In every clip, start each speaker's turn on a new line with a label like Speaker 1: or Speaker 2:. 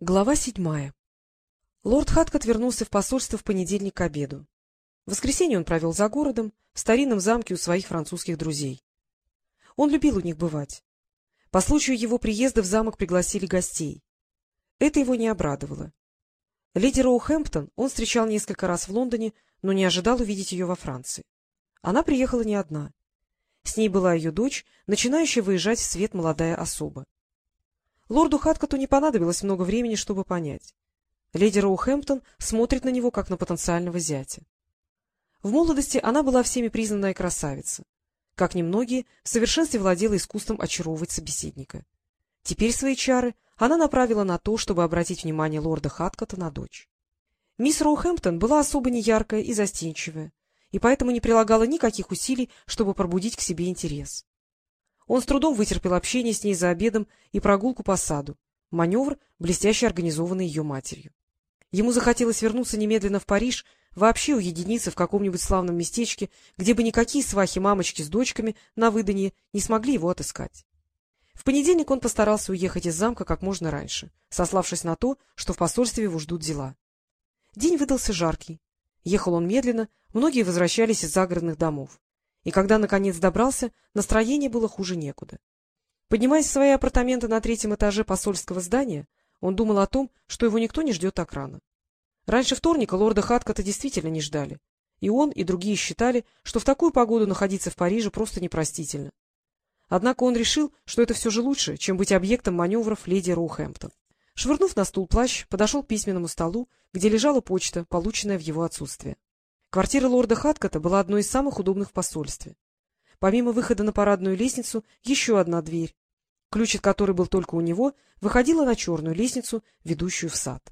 Speaker 1: Глава седьмая Лорд Хаткот вернулся в посольство в понедельник к обеду. В воскресенье он провел за городом, в старинном замке у своих французских друзей. Он любил у них бывать. По случаю его приезда в замок пригласили гостей. Это его не обрадовало. Леди Роухэмптон он встречал несколько раз в Лондоне, но не ожидал увидеть ее во Франции. Она приехала не одна. С ней была ее дочь, начинающая выезжать в свет молодая особа. Лорду Хаткоту не понадобилось много времени, чтобы понять. Леди Роухэмптон смотрит на него, как на потенциального зятя. В молодости она была всеми признанная красавица. Как немногие, в совершенстве владела искусством очаровывать собеседника. Теперь свои чары она направила на то, чтобы обратить внимание лорда Хаткота на дочь. Мисс Роухэмптон была особо неяркая и застенчивая, и поэтому не прилагала никаких усилий, чтобы пробудить к себе интерес. Он с трудом вытерпел общение с ней за обедом и прогулку по саду, маневр, блестяще организованный ее матерью. Ему захотелось вернуться немедленно в Париж, вообще уединиться в каком-нибудь славном местечке, где бы никакие свахи-мамочки с дочками на выданье не смогли его отыскать. В понедельник он постарался уехать из замка как можно раньше, сославшись на то, что в посольстве его ждут дела. День выдался жаркий. Ехал он медленно, многие возвращались из загородных домов и когда, наконец, добрался, настроение было хуже некуда. Поднимаясь в свои апартаменты на третьем этаже посольского здания, он думал о том, что его никто не ждет так рано. Раньше вторника лорда Хаткота действительно не ждали, и он, и другие считали, что в такую погоду находиться в Париже просто непростительно. Однако он решил, что это все же лучше, чем быть объектом маневров леди Роухэмптон. Швырнув на стул плащ, подошел к письменному столу, где лежала почта, полученная в его отсутствие. Квартира лорда Хаткота была одной из самых удобных в посольстве. Помимо выхода на парадную лестницу, еще одна дверь, ключ от которой был только у него, выходила на черную лестницу, ведущую в сад.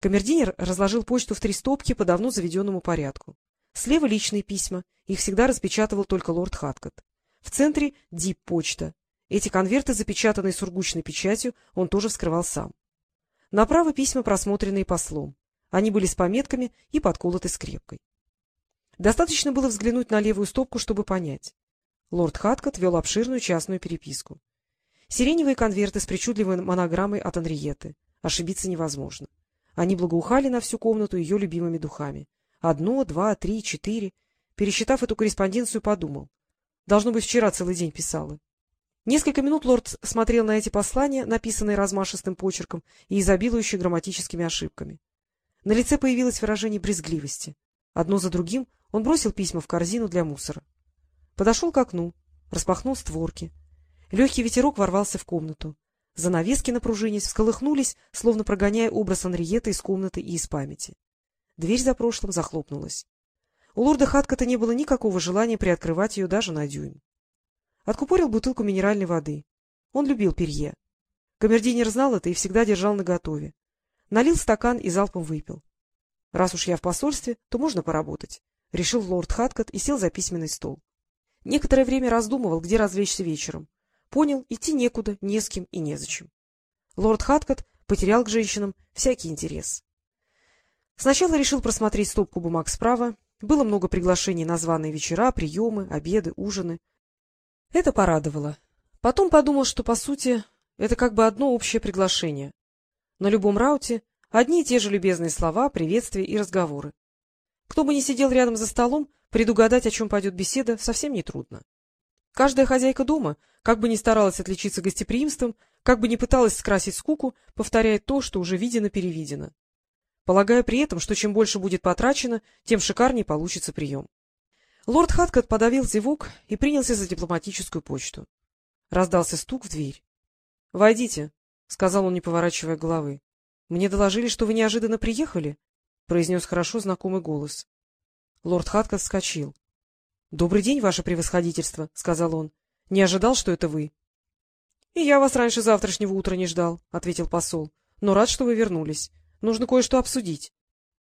Speaker 1: Камердинер разложил почту в три стопки по давно заведенному порядку. Слева личные письма, их всегда распечатывал только лорд Хаткот. В центре — дип-почта. Эти конверты, запечатанные сургучной печатью, он тоже вскрывал сам. Направо письма, просмотренные послом. Они были с пометками и подколоты скрепкой. Достаточно было взглянуть на левую стопку, чтобы понять. Лорд Хаткот вел обширную частную переписку. Сиреневые конверты с причудливой монограммой от Анриеты. Ошибиться невозможно. Они благоухали на всю комнату ее любимыми духами. Одно, два, три, четыре. Пересчитав эту корреспонденцию, подумал. Должно быть, вчера целый день писала. Несколько минут лорд смотрел на эти послания, написанные размашистым почерком и изобилующие грамматическими ошибками. На лице появилось выражение брезгливости. Одно за другим он бросил письма в корзину для мусора. Подошел к окну, распахнул створки. Легкий ветерок ворвался в комнату. Занавески напружинись, всколыхнулись, словно прогоняя образ Анриета из комнаты и из памяти. Дверь за прошлым захлопнулась. У лорда Хаткота не было никакого желания приоткрывать ее даже на дюйм. Откупорил бутылку минеральной воды. Он любил перье. Камердинер знал это и всегда держал наготове. Налил стакан и залпом выпил. Раз уж я в посольстве, то можно поработать. — решил лорд Хаткот и сел за письменный стол. Некоторое время раздумывал, где развлечься вечером. Понял, идти некуда, не с кем и незачем. Лорд Хаткот потерял к женщинам всякий интерес. Сначала решил просмотреть стопку бумаг справа. Было много приглашений на званые вечера, приемы, обеды, ужины. Это порадовало. Потом подумал, что, по сути, это как бы одно общее приглашение. На любом рауте одни и те же любезные слова, приветствия и разговоры. Кто бы ни сидел рядом за столом, предугадать, о чем пойдет беседа, совсем нетрудно. Каждая хозяйка дома, как бы ни старалась отличиться гостеприимством, как бы ни пыталась скрасить скуку, повторяет то, что уже видено-перевидено. Полагая при этом, что чем больше будет потрачено, тем шикарнее получится прием. Лорд Хаткот подавил зевок и принялся за дипломатическую почту. Раздался стук в дверь. — Войдите, — сказал он, не поворачивая головы. — Мне доложили, что вы неожиданно приехали произнес хорошо знакомый голос. Лорд Хатка вскочил. — Добрый день, ваше превосходительство, — сказал он. — Не ожидал, что это вы. — И я вас раньше завтрашнего утра не ждал, — ответил посол. — Но рад, что вы вернулись. Нужно кое-что обсудить.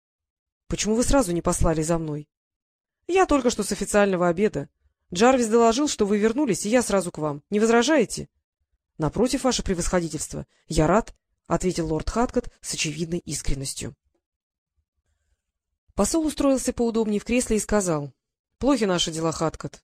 Speaker 1: — Почему вы сразу не послали за мной? — Я только что с официального обеда. Джарвис доложил, что вы вернулись, и я сразу к вам. Не возражаете? — Напротив, ваше превосходительство. Я рад, — ответил лорд Хаткот с очевидной искренностью. Посол устроился поудобнее в кресле и сказал. — Плохи наши дела, Хаткот.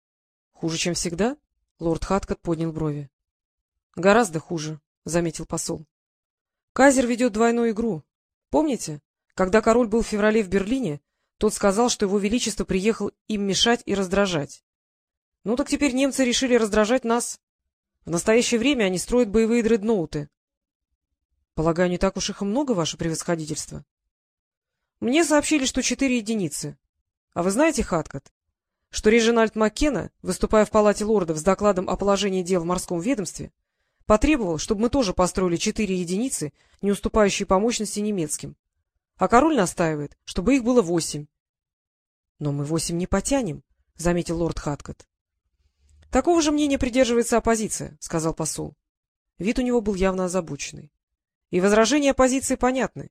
Speaker 1: — Хуже, чем всегда? — лорд Хаткот поднял брови. — Гораздо хуже, — заметил посол. — Казер ведет двойную игру. Помните, когда король был в феврале в Берлине, тот сказал, что его величество приехал им мешать и раздражать. Ну так теперь немцы решили раздражать нас. В настоящее время они строят боевые дредноуты. — Полагаю, не так уж их и много, ваше превосходительство? — Мне сообщили, что четыре единицы. А вы знаете, Хаткот, что Режинальд Маккена, выступая в Палате лордов с докладом о положении дел в морском ведомстве, потребовал, чтобы мы тоже построили четыре единицы, не уступающие по мощности немецким. А король настаивает, чтобы их было восемь. — Но мы восемь не потянем, — заметил лорд Хаткот. — Такого же мнения придерживается оппозиция, — сказал посол. Вид у него был явно озабоченный. И возражения оппозиции понятны.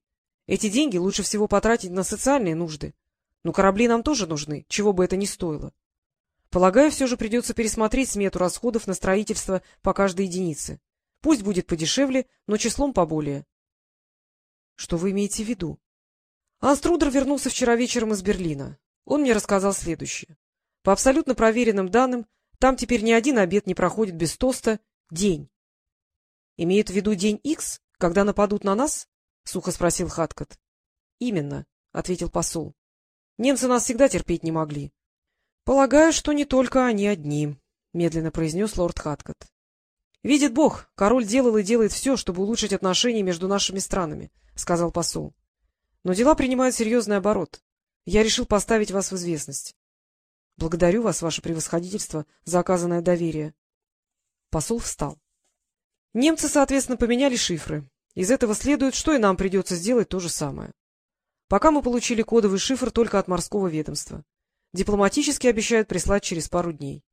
Speaker 1: Эти деньги лучше всего потратить на социальные нужды. Но корабли нам тоже нужны, чего бы это ни стоило. Полагаю, все же придется пересмотреть смету расходов на строительство по каждой единице. Пусть будет подешевле, но числом поболее. — Что вы имеете в виду? Анструдер вернулся вчера вечером из Берлина. Он мне рассказал следующее. По абсолютно проверенным данным, там теперь ни один обед не проходит без тоста «день». — Имеют в виду день Х, когда нападут на нас? — сухо спросил Хаткот. — Именно, — ответил посол. — Немцы нас всегда терпеть не могли. — Полагаю, что не только они одни, — медленно произнес лорд Хаткот. — Видит Бог, король делал и делает все, чтобы улучшить отношения между нашими странами, — сказал посол. — Но дела принимают серьезный оборот. Я решил поставить вас в известность. Благодарю вас, ваше превосходительство, за оказанное доверие. Посол встал. Немцы, соответственно, поменяли шифры. Из этого следует, что и нам придется сделать то же самое. Пока мы получили кодовый шифр только от морского ведомства. Дипломатически обещают прислать через пару дней.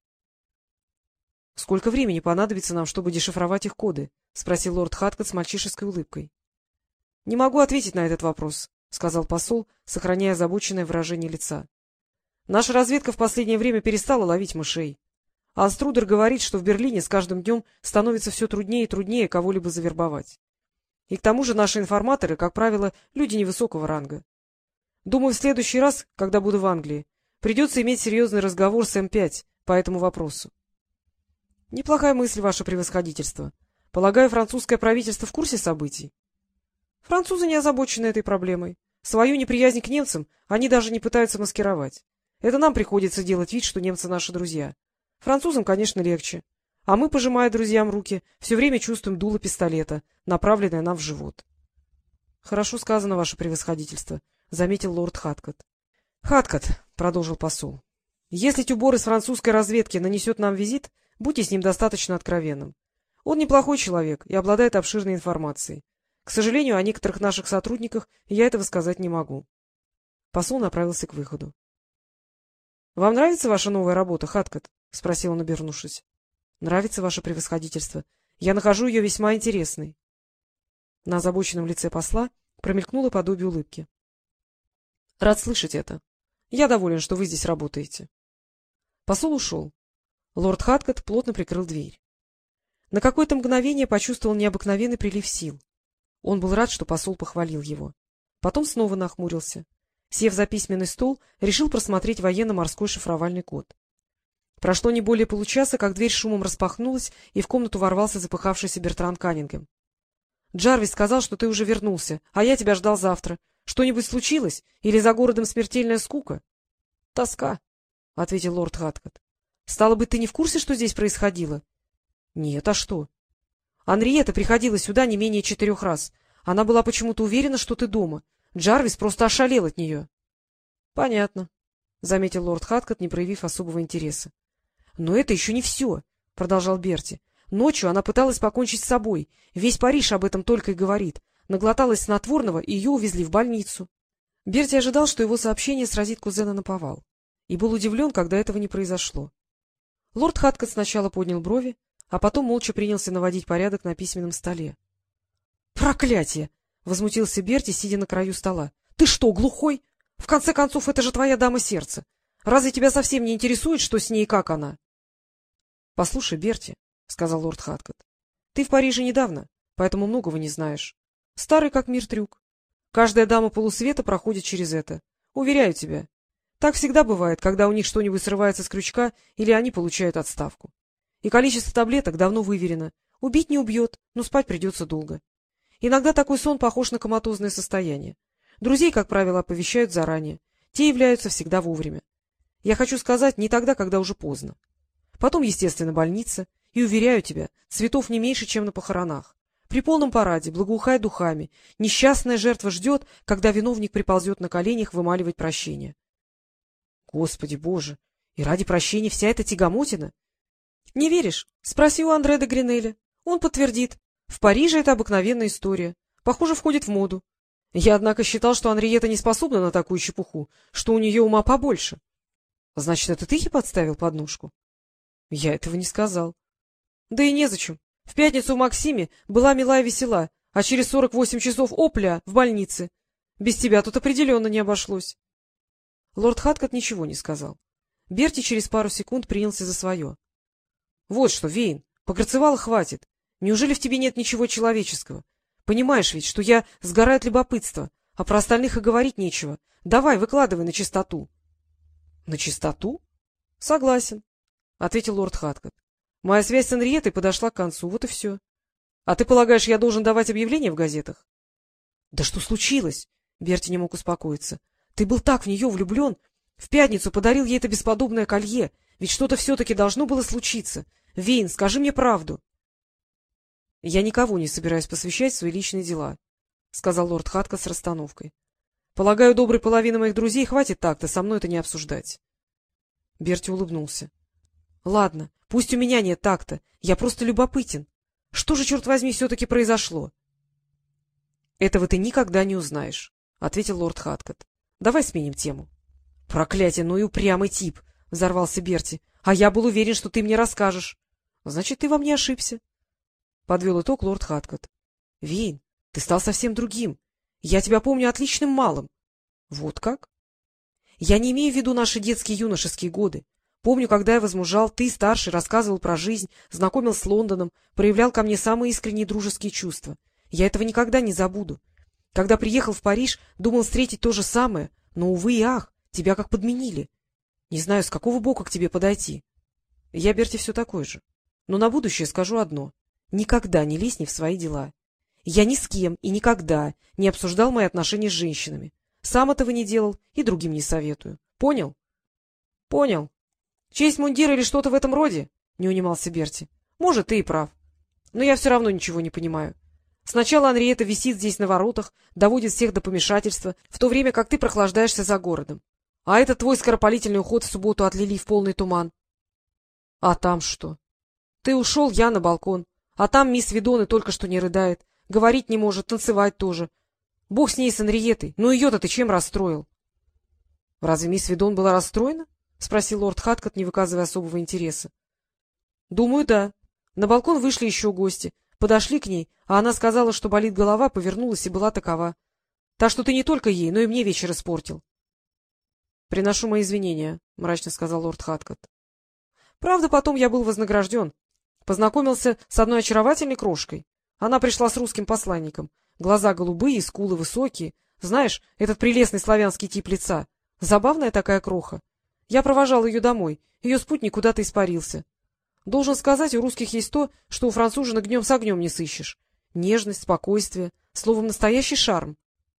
Speaker 1: — Сколько времени понадобится нам, чтобы дешифровать их коды? — спросил лорд Хаткот с мальчишеской улыбкой. — Не могу ответить на этот вопрос, — сказал посол, сохраняя озабоченное выражение лица. Наша разведка в последнее время перестала ловить мышей. Анструдер говорит, что в Берлине с каждым днем становится все труднее и труднее кого-либо завербовать. И к тому же наши информаторы, как правило, люди невысокого ранга. Думаю, в следующий раз, когда буду в Англии, придется иметь серьезный разговор с М5 по этому вопросу. — Неплохая мысль, ваше превосходительство. Полагаю, французское правительство в курсе событий? Французы не озабочены этой проблемой. Свою неприязнь к немцам они даже не пытаются маскировать. Это нам приходится делать вид, что немцы наши друзья. Французам, конечно, легче. А мы, пожимая друзьям руки, все время чувствуем дуло пистолета, направленное нам в живот. — Хорошо сказано, ваше превосходительство, — заметил лорд Хаткот. — Хаткот, — продолжил посол, — если Тюбор из французской разведки нанесет нам визит, будьте с ним достаточно откровенным. Он неплохой человек и обладает обширной информацией. К сожалению, о некоторых наших сотрудниках я этого сказать не могу. Посол направился к выходу. — Вам нравится ваша новая работа, Хаткот? — спросил он, обернувшись. — Нравится ваше превосходительство. Я нахожу ее весьма интересной. На озабоченном лице посла промелькнуло подобие улыбки. — Рад слышать это. Я доволен, что вы здесь работаете. Посол ушел. Лорд Хаткот плотно прикрыл дверь. На какое-то мгновение почувствовал необыкновенный прилив сил. Он был рад, что посол похвалил его. Потом снова нахмурился. Сев за письменный стол, решил просмотреть военно-морской шифровальный код. Прошло не более получаса, как дверь шумом распахнулась, и в комнату ворвался запыхавшийся Бертран Каннингем. — Джарвис сказал, что ты уже вернулся, а я тебя ждал завтра. Что-нибудь случилось? Или за городом смертельная скука? — Тоска, — ответил лорд Хаткот. — Стало быть, ты не в курсе, что здесь происходило? — Нет, а что? — Анриета приходила сюда не менее четырех раз. Она была почему-то уверена, что ты дома. Джарвис просто ошалел от нее. — Понятно, — заметил лорд Хаткот, не проявив особого интереса. — Но это еще не все, — продолжал Берти. — Ночью она пыталась покончить с собой. Весь Париж об этом только и говорит. Наглоталась снотворного, и ее увезли в больницу. Берти ожидал, что его сообщение сразит кузена на повал, и был удивлен, когда этого не произошло. Лорд Хаткот сначала поднял брови, а потом молча принялся наводить порядок на письменном столе. — Проклятие! — возмутился Берти, сидя на краю стола. — Ты что, глухой? В конце концов, это же твоя дама сердца. Разве тебя совсем не интересует, что с ней и как она? — Послушай, Берти, — сказал лорд Хаткот, — ты в Париже недавно, поэтому многого не знаешь. Старый как мир трюк. Каждая дама полусвета проходит через это. Уверяю тебя. Так всегда бывает, когда у них что-нибудь срывается с крючка или они получают отставку. И количество таблеток давно выверено. Убить не убьет, но спать придется долго. Иногда такой сон похож на коматозное состояние. Друзей, как правило, оповещают заранее. Те являются всегда вовремя. Я хочу сказать, не тогда, когда уже поздно. Потом, естественно, больница. И, уверяю тебя, цветов не меньше, чем на похоронах. При полном параде, благоухая духами, несчастная жертва ждет, когда виновник приползет на коленях вымаливать прощение. Господи боже! И ради прощения вся эта тягомотина? Не веришь? Спроси у Андре де Гринеля. Он подтвердит. В Париже это обыкновенная история. Похоже, входит в моду. Я, однако, считал, что Анриета не способна на такую чепуху, что у нее ума побольше. — Значит, это ты ей подставил подножку? — Я этого не сказал. — Да и незачем. В пятницу в Максиме была мила и весела, а через сорок восемь часов опля в больнице. Без тебя тут определенно не обошлось. Лорд Хаткот ничего не сказал. Берти через пару секунд принялся за свое. — Вот что, Вейн, погорцевала хватит. Неужели в тебе нет ничего человеческого? Понимаешь ведь, что я сгораю от любопытства, а про остальных и говорить нечего. Давай, выкладывай на чистоту. — На чистоту? — Согласен, — ответил лорд Хаткот. — Моя связь с Энриетой подошла к концу, вот и все. А ты полагаешь, я должен давать объявления в газетах? — Да что случилось? — Берти не мог успокоиться. — Ты был так в нее влюблен. В пятницу подарил ей это бесподобное колье. Ведь что-то все-таки должно было случиться. Вейн, скажи мне правду. — Я никого не собираюсь посвящать свои личные дела, — сказал лорд Хатка с расстановкой. — Полагаю, доброй половины моих друзей хватит так-то со мной это не обсуждать. Берти улыбнулся. — Ладно, пусть у меня нет так-то, я просто любопытен. Что же, черт возьми, все-таки произошло? — Этого ты никогда не узнаешь, — ответил лорд Хаткот. — Давай сменим тему. — Проклятие, ну и упрямый тип! — взорвался Берти. — А я был уверен, что ты мне расскажешь. — Значит, ты во мне ошибся. — подвел итог лорд Хаткот. — Вейн, ты стал совсем другим. Я тебя помню отличным малым. — Вот как? — Я не имею в виду наши детские юношеские годы. Помню, когда я возмужал, ты, старший, рассказывал про жизнь, знакомил с Лондоном, проявлял ко мне самые искренние дружеские чувства. Я этого никогда не забуду. Когда приехал в Париж, думал встретить то же самое, но, увы и ах, тебя как подменили. Не знаю, с какого бока к тебе подойти. Я, Берти, все такой же. Но на будущее скажу одно. Никогда не лезь не в свои дела. Я ни с кем и никогда не обсуждал мои отношения с женщинами. Сам этого не делал и другим не советую. Понял? — Понял. Честь мундира или что-то в этом роде? — не унимался Берти. — Может, ты и прав. Но я все равно ничего не понимаю. Сначала Анриета висит здесь на воротах, доводит всех до помешательства, в то время как ты прохлаждаешься за городом. А этот твой скоропалительный уход в субботу отлили в полный туман. — А там что? Ты ушел, я на балкон. А там мисс Видоны только что не рыдает. Говорить не может, танцевать тоже. Бог с ней, с Анриетой. Ну ее-то ты чем расстроил? — Разве мисс Видон была расстроена? — спросил лорд Хаткот, не выказывая особого интереса. — Думаю, да. На балкон вышли еще гости. Подошли к ней, а она сказала, что болит голова, повернулась и была такова. Так что ты не только ей, но и мне вечер испортил. — Приношу мои извинения, — мрачно сказал лорд Хаткот. — Правда, потом я был вознагражден. Познакомился с одной очаровательной крошкой. Она пришла с русским посланником. Глаза голубые, скулы высокие. Знаешь, этот прелестный славянский тип лица. Забавная такая кроха. Я провожал ее домой. Ее спутник куда-то испарился. Должен сказать, у русских есть то, что у француженок днем с огнем не сыщешь. Нежность, спокойствие, словом, настоящий шарм.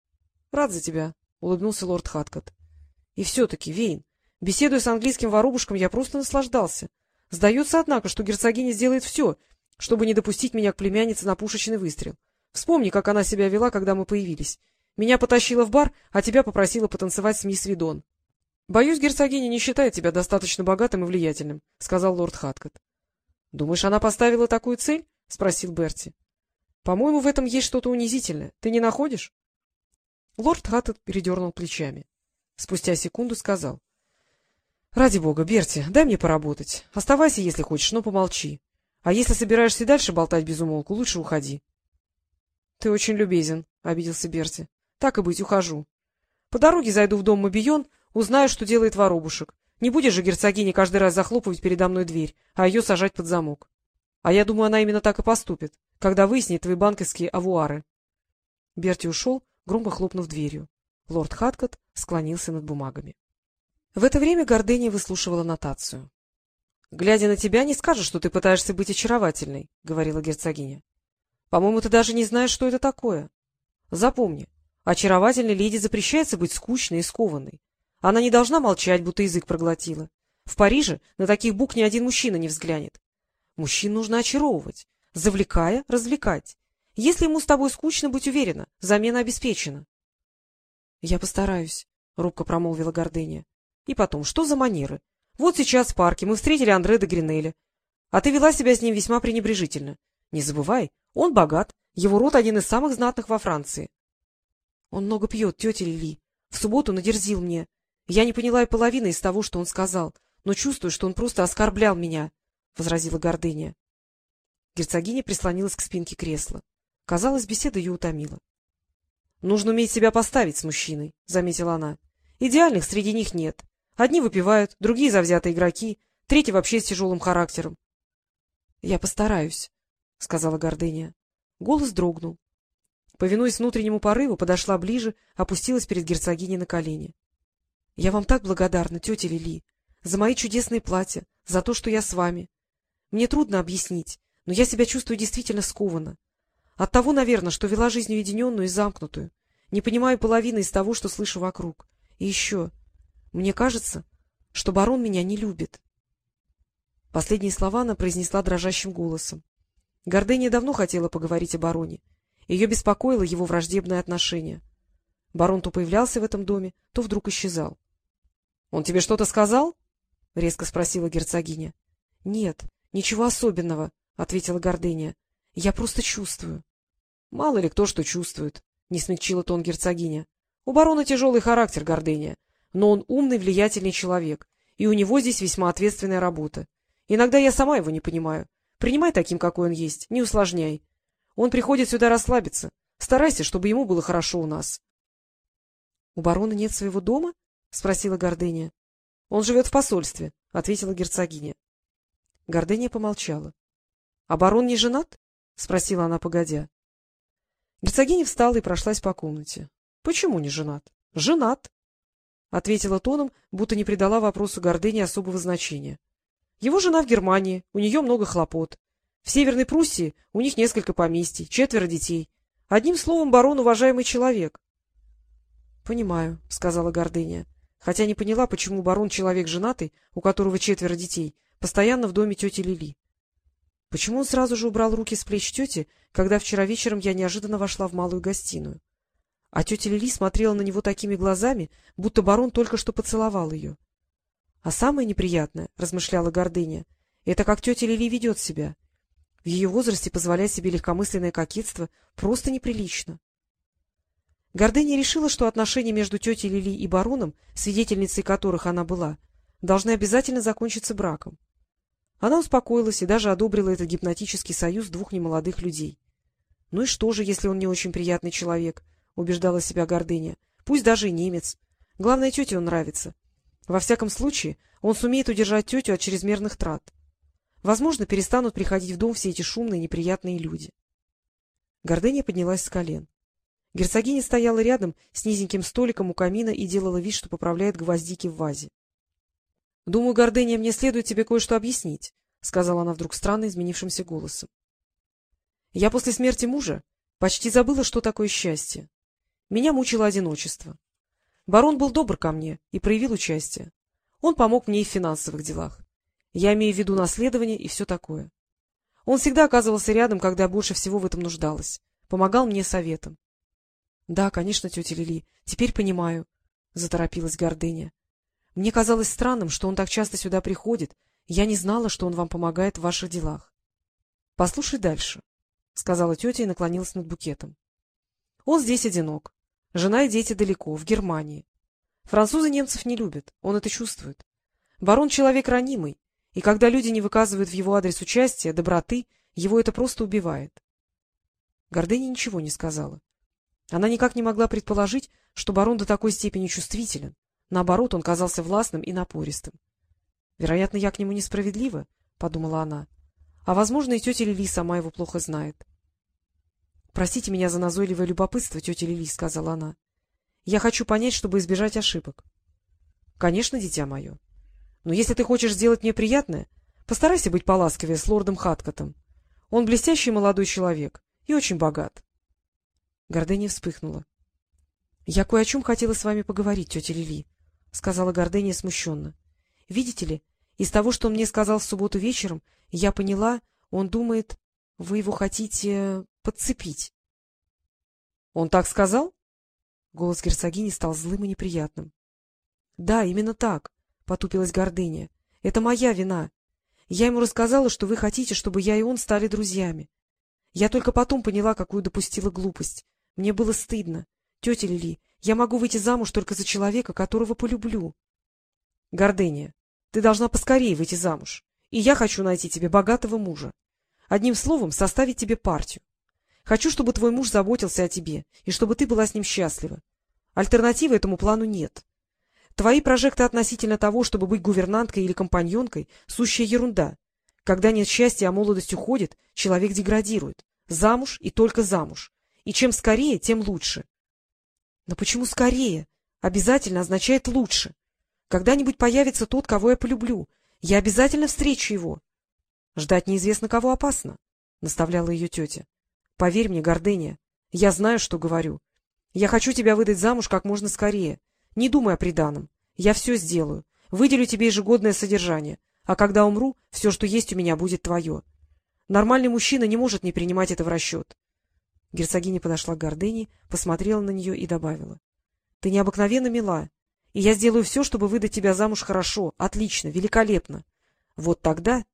Speaker 1: — Рад за тебя, — улыбнулся лорд Хаткот. — И все-таки, Вейн, беседуя с английским воробушком, я просто наслаждался. Сдается, однако, что герцогиня сделает все, чтобы не допустить меня к племяннице на пушечный выстрел. Вспомни, как она себя вела, когда мы появились. Меня потащила в бар, а тебя попросила потанцевать с мисс Видон. — Боюсь, герцогиня не считает тебя достаточно богатым и влиятельным, — сказал лорд Хаткот. — Думаешь, она поставила такую цель? — спросил Берти. — По-моему, в этом есть что-то унизительное. Ты не находишь? Лорд Хаткот передернул плечами. Спустя секунду сказал. Ради бога, Берти, дай мне поработать. Оставайся, если хочешь, но помолчи. А если собираешься и дальше болтать без умолку, лучше уходи. — Ты очень любезен, — обиделся Берти. — Так и быть, ухожу. По дороге зайду в дом Мобион, узнаю, что делает воробушек. Не будешь же герцогиня каждый раз захлопывать передо мной дверь, а ее сажать под замок. А я думаю, она именно так и поступит, когда выяснит твои банковские авуары. Берти ушел, громко хлопнув дверью. Лорд Хаткот склонился над бумагами. В это время Гордыня выслушивала нотацию. — Глядя на тебя, не скажешь, что ты пытаешься быть очаровательной, — говорила герцогиня. — По-моему, ты даже не знаешь, что это такое. Запомни, очаровательной леди запрещается быть скучной и скованной. Она не должна молчать, будто язык проглотила. В Париже на таких бук ни один мужчина не взглянет. Мужчин нужно очаровывать, завлекая, развлекать. Если ему с тобой скучно, будь уверена, замена обеспечена. — Я постараюсь, — робко промолвила Гордыня. — И потом, что за манеры? Вот сейчас в парке мы встретили Андре де Гринеля, а ты вела себя с ним весьма пренебрежительно. Не забывай, он богат, его род один из самых знатных во Франции. — Он много пьет, тетя Лили. В субботу надерзил мне. Я не поняла и половины из того, что он сказал но чувствую, что он просто оскорблял меня, — возразила Гордыня. Герцогиня прислонилась к спинке кресла. Казалось, беседа ее утомила. — Нужно уметь себя поставить с мужчиной, — заметила она. — Идеальных среди них нет. Одни выпивают, другие завзятые игроки, третьи вообще с тяжелым характером. — Я постараюсь, — сказала Гордыня. Голос дрогнул. Повинуясь внутреннему порыву, подошла ближе, опустилась перед герцогиней на колени. — Я вам так благодарна, тетя Лили за мои чудесные платья, за то, что я с вами. Мне трудно объяснить, но я себя чувствую действительно скованно. От того, наверное, что вела жизнь уединенную и замкнутую, не понимаю половины из того, что слышу вокруг. И еще, мне кажется, что барон меня не любит. Последние слова она произнесла дрожащим голосом. Гордыня давно хотела поговорить о бароне. Ее беспокоило его враждебное отношение. Барон то появлялся в этом доме, то вдруг исчезал. — Он тебе что-то сказал? — резко спросила герцогиня. — Нет, ничего особенного, — ответила Гордыня. — Я просто чувствую. — Мало ли кто что чувствует, — не смягчила тон герцогиня. — У барона тяжелый характер, Гордыня, но он умный, влиятельный человек, и у него здесь весьма ответственная работа. Иногда я сама его не понимаю. Принимай таким, какой он есть, не усложняй. Он приходит сюда расслабиться. Старайся, чтобы ему было хорошо у нас. — У барона нет своего дома? — спросила Гордыня. — Он живет в посольстве, — ответила герцогиня. Гордыня помолчала. — А барон не женат? — спросила она, погодя. Герцогиня встала и прошлась по комнате. — Почему не женат? — Женат, — ответила тоном, будто не придала вопросу Гордыни особого значения. — Его жена в Германии, у нее много хлопот. В Северной Пруссии у них несколько поместий, четверо детей. Одним словом, барон — уважаемый человек. — Понимаю, — сказала Гордыня хотя не поняла, почему барон, человек женатый, у которого четверо детей, постоянно в доме тети Лили. Почему он сразу же убрал руки с плеч тети, когда вчера вечером я неожиданно вошла в малую гостиную? А тетя Лили смотрела на него такими глазами, будто барон только что поцеловал ее. А самое неприятное, — размышляла гордыня, — это как тетя Лили ведет себя. В ее возрасте позволять себе легкомысленное кокетство просто неприлично. Гордыня решила, что отношения между тетей Лили и бароном, свидетельницей которых она была, должны обязательно закончиться браком. Она успокоилась и даже одобрила этот гипнотический союз двух немолодых людей. — Ну и что же, если он не очень приятный человек? — убеждала себя Гордыня. — Пусть даже и немец. Главное, тете он нравится. Во всяком случае, он сумеет удержать тетю от чрезмерных трат. Возможно, перестанут приходить в дом все эти шумные неприятные люди. Гордыня поднялась с колен. Герцогиня стояла рядом с низеньким столиком у камина и делала вид, что поправляет гвоздики в вазе. — Думаю, Гордыня, мне следует тебе кое-что объяснить, — сказала она вдруг странно изменившимся голосом. — Я после смерти мужа почти забыла, что такое счастье. Меня мучило одиночество. Барон был добр ко мне и проявил участие. Он помог мне и в финансовых делах. Я имею в виду наследование и все такое. Он всегда оказывался рядом, когда я больше всего в этом нуждалась. Помогал мне советом. — Да, конечно, тетя Лили, теперь понимаю, — заторопилась Гордыня. — Мне казалось странным, что он так часто сюда приходит. Я не знала, что он вам помогает в ваших делах. — Послушай дальше, — сказала тетя и наклонилась над букетом. — Он здесь одинок. Жена и дети далеко, в Германии. Французы немцев не любят, он это чувствует. Барон — человек ранимый, и когда люди не выказывают в его адрес участия, доброты, его это просто убивает. Гордыня ничего не сказала. Она никак не могла предположить, что барон до такой степени чувствителен. Наоборот, он казался властным и напористым. — Вероятно, я к нему несправедлива, — подумала она. А, возможно, и тетя Лили сама его плохо знает. — Простите меня за назойливое любопытство, тетя Лили, — сказала она. — Я хочу понять, чтобы избежать ошибок. — Конечно, дитя мое. Но если ты хочешь сделать мне приятное, постарайся быть поласковее с лордом Хаткотом. Он блестящий молодой человек, и очень богат. Гордыня вспыхнула. — Я кое о чем хотела с вами поговорить, тетя Лили, — сказала Гордыня смущенно. — Видите ли, из того, что он мне сказал в субботу вечером, я поняла, он думает, вы его хотите подцепить. — Он так сказал? Голос герцогини стал злым и неприятным. — Да, именно так, — потупилась Гордыня. — Это моя вина. Я ему рассказала, что вы хотите, чтобы я и он стали друзьями. Я только потом поняла, какую допустила глупость. Мне было стыдно. Тетя Лили, я могу выйти замуж только за человека, которого полюблю. — Гордыня, ты должна поскорее выйти замуж. И я хочу найти тебе богатого мужа. Одним словом, составить тебе партию. Хочу, чтобы твой муж заботился о тебе, и чтобы ты была с ним счастлива. Альтернативы этому плану нет. Твои прожекты относительно того, чтобы быть гувернанткой или компаньонкой, — сущая ерунда. Когда нет счастья, а молодость уходит, человек деградирует. Замуж и только замуж. И чем скорее, тем лучше. Но почему скорее? Обязательно означает лучше. Когда-нибудь появится тот, кого я полюблю. Я обязательно встречу его. Ждать неизвестно кого опасно, — наставляла ее тетя. — Поверь мне, Гордыня, я знаю, что говорю. Я хочу тебя выдать замуж как можно скорее. Не думай о приданом. Я все сделаю. Выделю тебе ежегодное содержание. А когда умру, все, что есть у меня, будет твое. Нормальный мужчина не может не принимать это в расчет. Герцогиня подошла к Гордыне, посмотрела на нее и добавила. — Ты необыкновенно мила, и я сделаю все, чтобы выдать тебя замуж хорошо, отлично, великолепно. Вот тогда...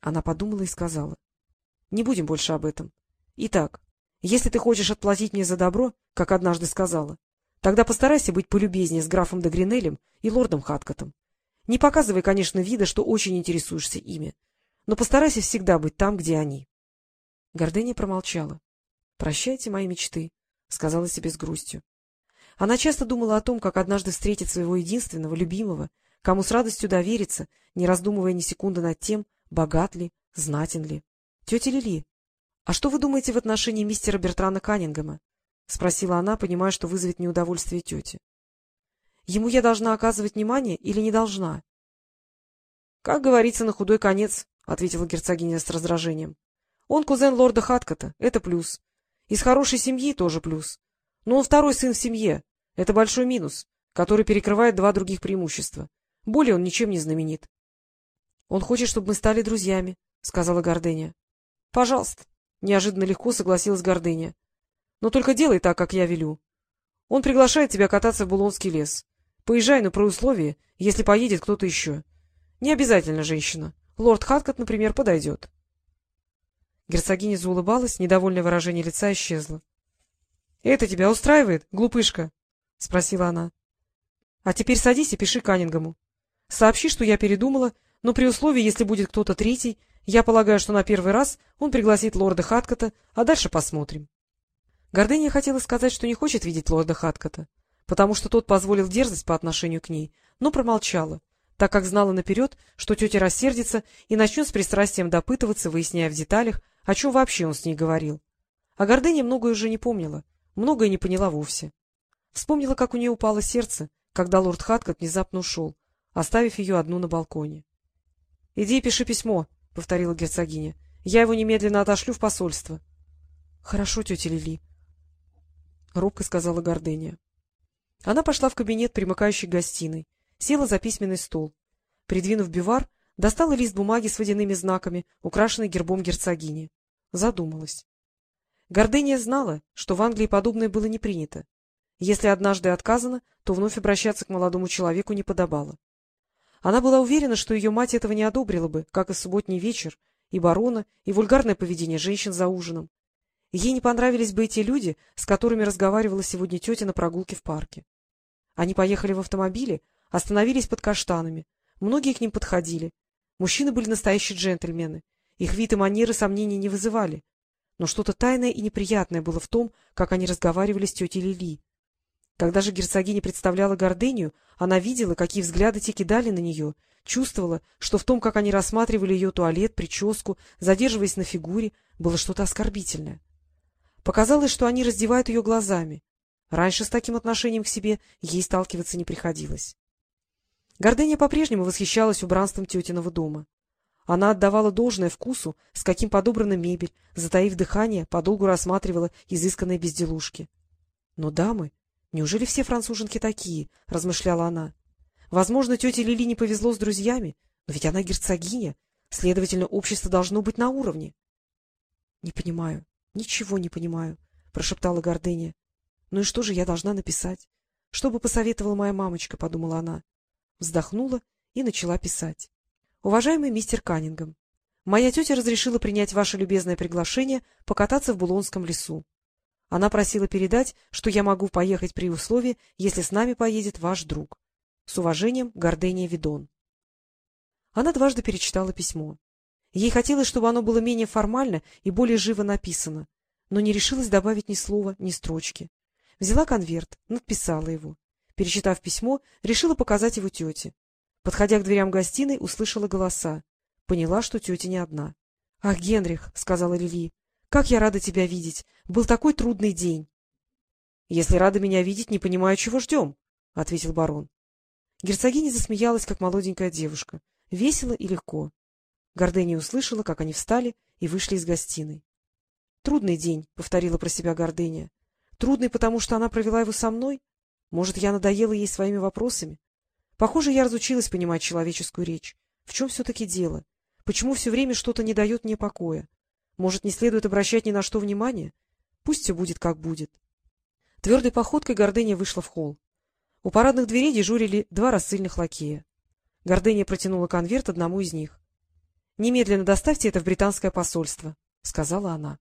Speaker 1: Она подумала и сказала. — Не будем больше об этом. Итак, если ты хочешь отплатить мне за добро, как однажды сказала, тогда постарайся быть полюбезнее с графом Дагринелем и лордом Хаткотом. Не показывай, конечно, вида, что очень интересуешься ими, но постарайся всегда быть там, где они. Гордыня промолчала. — Прощайте мои мечты, — сказала себе с грустью. Она часто думала о том, как однажды встретит своего единственного, любимого, кому с радостью довериться, не раздумывая ни секунды над тем, богат ли, знатен ли. — Тетя Лили, а что вы думаете в отношении мистера Бертрана Каннингема? — спросила она, понимая, что вызовет неудовольствие тети. — Ему я должна оказывать внимание или не должна? — Как говорится, на худой конец, — ответила герцогиня с раздражением. — Он кузен лорда Хаткота, это плюс. Из хорошей семьи тоже плюс. Но он второй сын в семье. Это большой минус, который перекрывает два других преимущества. Более он ничем не знаменит. — Он хочет, чтобы мы стали друзьями, — сказала Гордыня. — Пожалуйста, — неожиданно легко согласилась Гордыня. — Но только делай так, как я велю. Он приглашает тебя кататься в Булонский лес. Поезжай, но при условии, если поедет кто-то еще. Не обязательно женщина. Лорд Хаткот, например, подойдет. Герцогиня заулыбалась, недовольное выражение лица исчезло. — Это тебя устраивает, глупышка? — спросила она. — А теперь садись и пиши Каннингому. Сообщи, что я передумала, но при условии, если будет кто-то третий, я полагаю, что на первый раз он пригласит лорда Хаткота, а дальше посмотрим. Гордыня хотела сказать, что не хочет видеть лорда Хаткота, потому что тот позволил дерзость по отношению к ней, но промолчала, так как знала наперед, что тетя рассердится и начнет с пристрастием допытываться, выясняя в деталях, о чем вообще он с ней говорил. А Гордыня многое уже не помнила, многое не поняла вовсе. Вспомнила, как у нее упало сердце, когда лорд Хаткот внезапно ушел, оставив ее одну на балконе. — Иди и пиши письмо, — повторила герцогиня. — Я его немедленно отошлю в посольство. — Хорошо, тетя Лили, — робко сказала Гордыня. Она пошла в кабинет, примыкающий к гостиной, села за письменный стол. Придвинув бивар, достала лист бумаги с водяными знаками, украшенный гербом герцогини. Задумалась. Гордыня знала, что в Англии подобное было не принято. Если однажды отказано, то вновь обращаться к молодому человеку не подобало. Она была уверена, что ее мать этого не одобрила бы, как и субботний вечер, и барона, и вульгарное поведение женщин за ужином. Ей не понравились бы эти люди, с которыми разговаривала сегодня тетя на прогулке в парке. Они поехали в автомобиле, остановились под каштанами. Многие к ним подходили. Мужчины были настоящие джентльмены. Их вид и манеры сомнений не вызывали но что-то тайное и неприятное было в том, как они разговаривали с тетей Лили. Когда же герцогиня представляла гордыню, она видела, какие взгляды те кидали на нее, чувствовала, что в том, как они рассматривали ее туалет, прическу, задерживаясь на фигуре, было что-то оскорбительное. Показалось, что они раздевают ее глазами. Раньше с таким отношением к себе ей сталкиваться не приходилось. Гордыня по-прежнему восхищалась убранством тетиного дома. Она отдавала должное вкусу, с каким подобрана мебель, затаив дыхание, подолгу рассматривала изысканные безделушки. — Но дамы, неужели все француженки такие? — размышляла она. — Возможно, тете Лили не повезло с друзьями, но ведь она герцогиня, следовательно, общество должно быть на уровне. — Не понимаю, ничего не понимаю, — прошептала Гордыня. — Ну и что же я должна написать? Что бы посоветовала моя мамочка, — подумала она. Вздохнула и начала писать. Уважаемый мистер Каннингем, моя тетя разрешила принять ваше любезное приглашение покататься в Булонском лесу. Она просила передать, что я могу поехать при условии, если с нами поедет ваш друг. С уважением, Гордения Видон. Она дважды перечитала письмо. Ей хотелось, чтобы оно было менее формально и более живо написано, но не решилась добавить ни слова, ни строчки. Взяла конверт, надписала его. Перечитав письмо, решила показать его тете. Подходя к дверям гостиной, услышала голоса. Поняла, что тетя не одна. — Ах, Генрих, — сказала Лили, — как я рада тебя видеть. Был такой трудный день. — Если рада меня видеть, не понимаю, чего ждем, — ответил барон. Герцогиня засмеялась, как молоденькая девушка. Весело и легко. Гордыня услышала, как они встали и вышли из гостиной. — Трудный день, — повторила про себя Гордыня. — Трудный, потому что она провела его со мной? Может, я надоела ей своими вопросами? Похоже, я разучилась понимать человеческую речь. В чем все-таки дело? Почему все время что-то не дает мне покоя? Может, не следует обращать ни на что внимания? Пусть все будет, как будет. Твердой походкой Гордыня вышла в холл. У парадных дверей дежурили два рассыльных лакея. Гордыня протянула конверт одному из них. — Немедленно доставьте это в британское посольство, — сказала она.